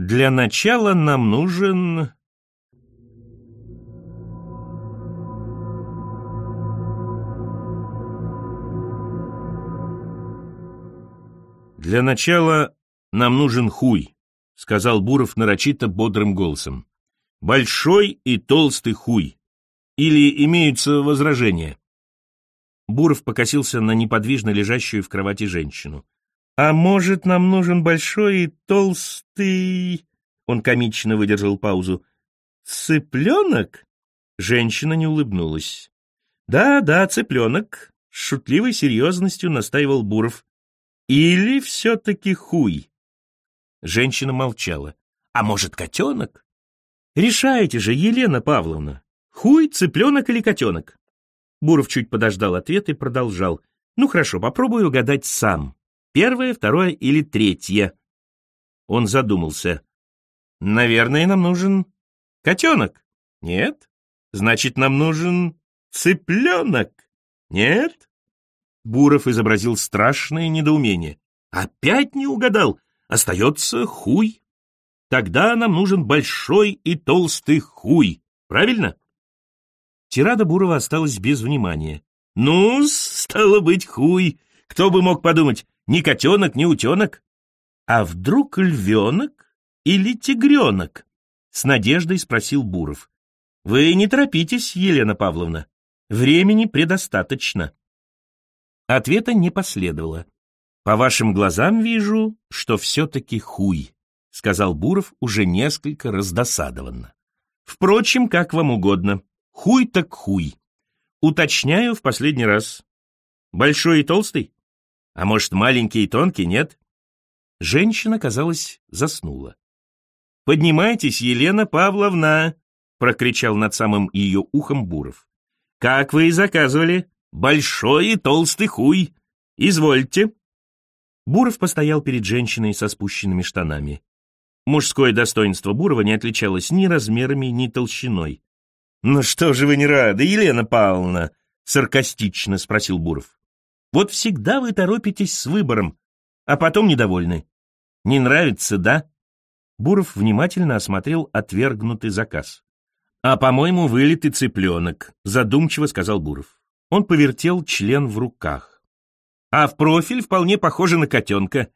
Для начала нам нужен... Для начала нам нужен хуй, сказал Буров нарочито бодрым голосом. Большой и толстый хуй. Или имеются возражения? Буров покосился на неподвижно лежащую в кровати женщину. «А может, нам нужен большой и толстый...» Он комично выдержал паузу. «Цыпленок?» Женщина не улыбнулась. «Да, да, цыпленок», — с шутливой серьезностью настаивал Буров. «Или все-таки хуй?» Женщина молчала. «А может, котенок?» «Решайте же, Елена Павловна, хуй, цыпленок или котенок?» Буров чуть подождал ответ и продолжал. «Ну хорошо, попробую угадать сам. Первое, второе или третье. Он задумался. Наверное, нам нужен котенок. Нет? Значит, нам нужен цыпленок. Нет? Буров изобразил страшное недоумение. Опять не угадал. Остается хуй. Тогда нам нужен большой и толстый хуй. Правильно? Тирада Бурова осталась без внимания. Ну, стало быть, хуй. Кто бы мог подумать, ни котенок, ни утенок. А вдруг львенок или тигренок? С надеждой спросил Буров. Вы не торопитесь, Елена Павловна. Времени предостаточно. Ответа не последовало. По вашим глазам вижу, что все-таки хуй, сказал Буров уже несколько раздосадованно. Впрочем, как вам угодно. Хуй так хуй. Уточняю в последний раз. Большой и толстый? А может, маленький и тонкий, нет? Женщина, казалось, заснула. «Поднимайтесь, Елена Павловна!» — прокричал над самым ее ухом Буров. «Как вы и заказывали, большой и толстый хуй! Извольте!» Буров постоял перед женщиной со спущенными штанами. Мужское достоинство Бурова не отличалось ни размерами, ни толщиной. «Ну что же вы не рады, Елена Павловна?» — саркастично спросил Буров. Вот всегда вы торопитесь с выбором, а потом недовольны. Не нравится, да? Буров внимательно осмотрел отвергнутый заказ. «А, по-моему, вылитый цыпленок», — задумчиво сказал Буров. Он повертел член в руках. «А в профиль вполне похоже на котенка.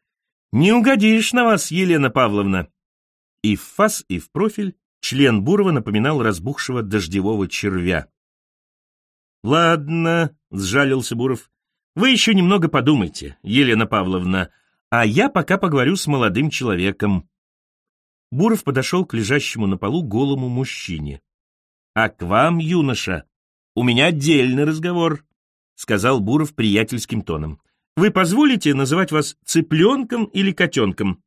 Не угодишь на вас, Елена Павловна». И в фас, и в профиль член Бурова напоминал разбухшего дождевого червя. «Ладно», — сжалился Буров, вы еще немного подумайте, Елена Павловна, а я пока поговорю с молодым человеком. Буров подошел к лежащему на полу голому мужчине. «А к вам, юноша, у меня отдельный разговор», — сказал Буров приятельским тоном. «Вы позволите называть вас цыпленком или котенком?»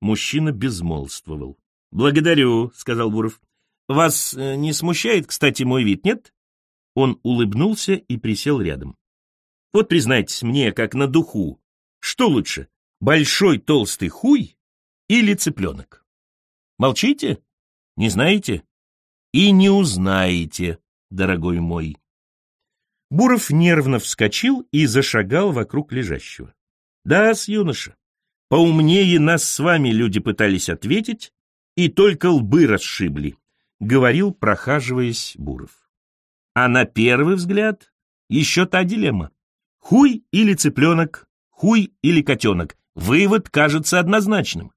Мужчина безмолвствовал. «Благодарю», — сказал Буров. «Вас э, не смущает, кстати, мой вид, нет?» Он улыбнулся и присел рядом. Вот признайтесь мне, как на духу, что лучше, большой толстый хуй или цыпленок? Молчите? Не знаете? И не узнаете, дорогой мой. Буров нервно вскочил и зашагал вокруг лежащего. Да, с юноша, поумнее нас с вами люди пытались ответить, и только лбы расшибли, говорил, прохаживаясь Буров. А на первый взгляд еще та дилемма. Хуй или цыпленок, хуй или котенок. Вывод кажется однозначным.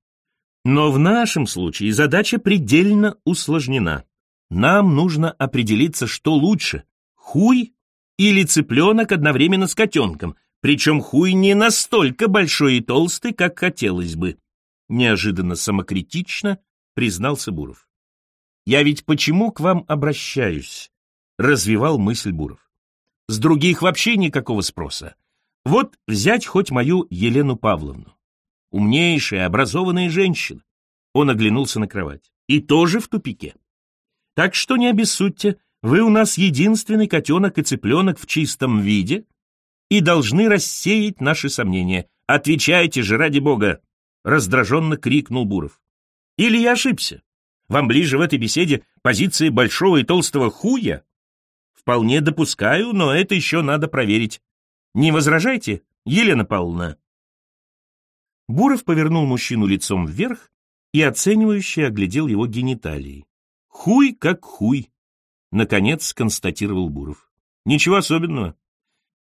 Но в нашем случае задача предельно усложнена. Нам нужно определиться, что лучше, хуй или цыпленок одновременно с котенком, причем хуй не настолько большой и толстый, как хотелось бы. Неожиданно самокритично признался Буров. «Я ведь почему к вам обращаюсь?» — развивал мысль Буров. С других вообще никакого спроса. Вот взять хоть мою Елену Павловну. Умнейшая, образованная женщина. Он оглянулся на кровать. И тоже в тупике. Так что не обессудьте, вы у нас единственный котенок и цыпленок в чистом виде и должны рассеять наши сомнения. Отвечайте же, ради бога! Раздраженно крикнул Буров. Или я ошибся? Вам ближе в этой беседе позиции большого и толстого хуя? Вполне допускаю, но это еще надо проверить. Не возражайте, Елена Павловна?» Буров повернул мужчину лицом вверх и оценивающе оглядел его гениталии. Хуй как хуй, наконец констатировал Буров. Ничего особенного.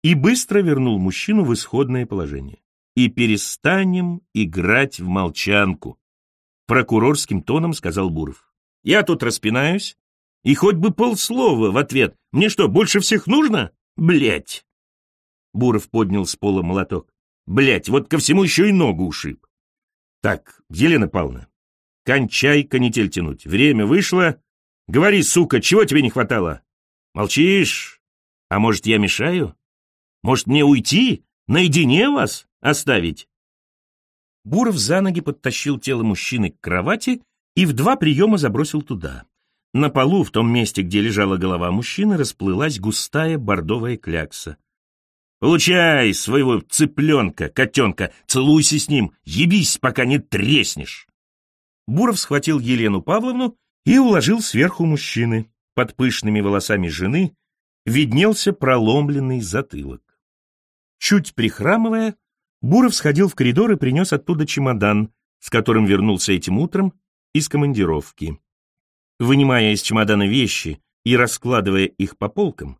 И быстро вернул мужчину в исходное положение. И перестанем играть в молчанку. Прокурорским тоном сказал Буров. Я тут распинаюсь, и хоть бы полслова в ответ. Мне что, больше всех нужно? Блять! Буров поднял с пола молоток. Блять, вот ко всему еще и ногу ушиб. Так, Елена Павловна, кончай канитель тянуть. Время вышло. Говори, сука, чего тебе не хватало? Молчишь? А может, я мешаю? Может, мне уйти? Наедине вас оставить? Буров за ноги подтащил тело мужчины к кровати и в два приема забросил туда. На полу, в том месте, где лежала голова мужчины, расплылась густая бордовая клякса. «Получай своего цыпленка, котенка, целуйся с ним, ебись, пока не треснешь!» Буров схватил Елену Павловну и уложил сверху мужчины. Под пышными волосами жены виднелся проломленный затылок. Чуть прихрамывая, Буров сходил в коридор и принес оттуда чемодан, с которым вернулся этим утром из командировки. Вынимая из чемодана вещи и раскладывая их по полкам,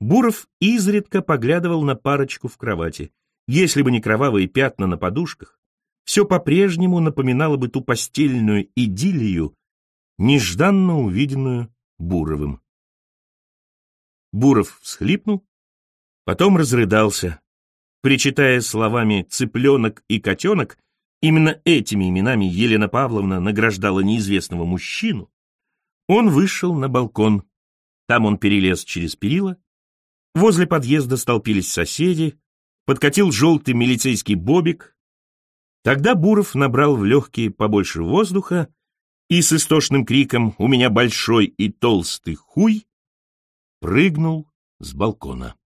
Буров изредка поглядывал на парочку в кровати. Если бы не кровавые пятна на подушках, все по-прежнему напоминало бы ту постельную идиллию, нежданно увиденную Буровым. Буров всхлипнул, потом разрыдался, причитая словами «цыпленок» и «котенок», именно этими именами Елена Павловна награждала неизвестного мужчину, он вышел на балкон. Там он перелез через перила. Возле подъезда столпились соседи. Подкатил желтый милицейский бобик. Тогда Буров набрал в легкие побольше воздуха и с истошным криком «У меня большой и толстый хуй!» прыгнул с балкона.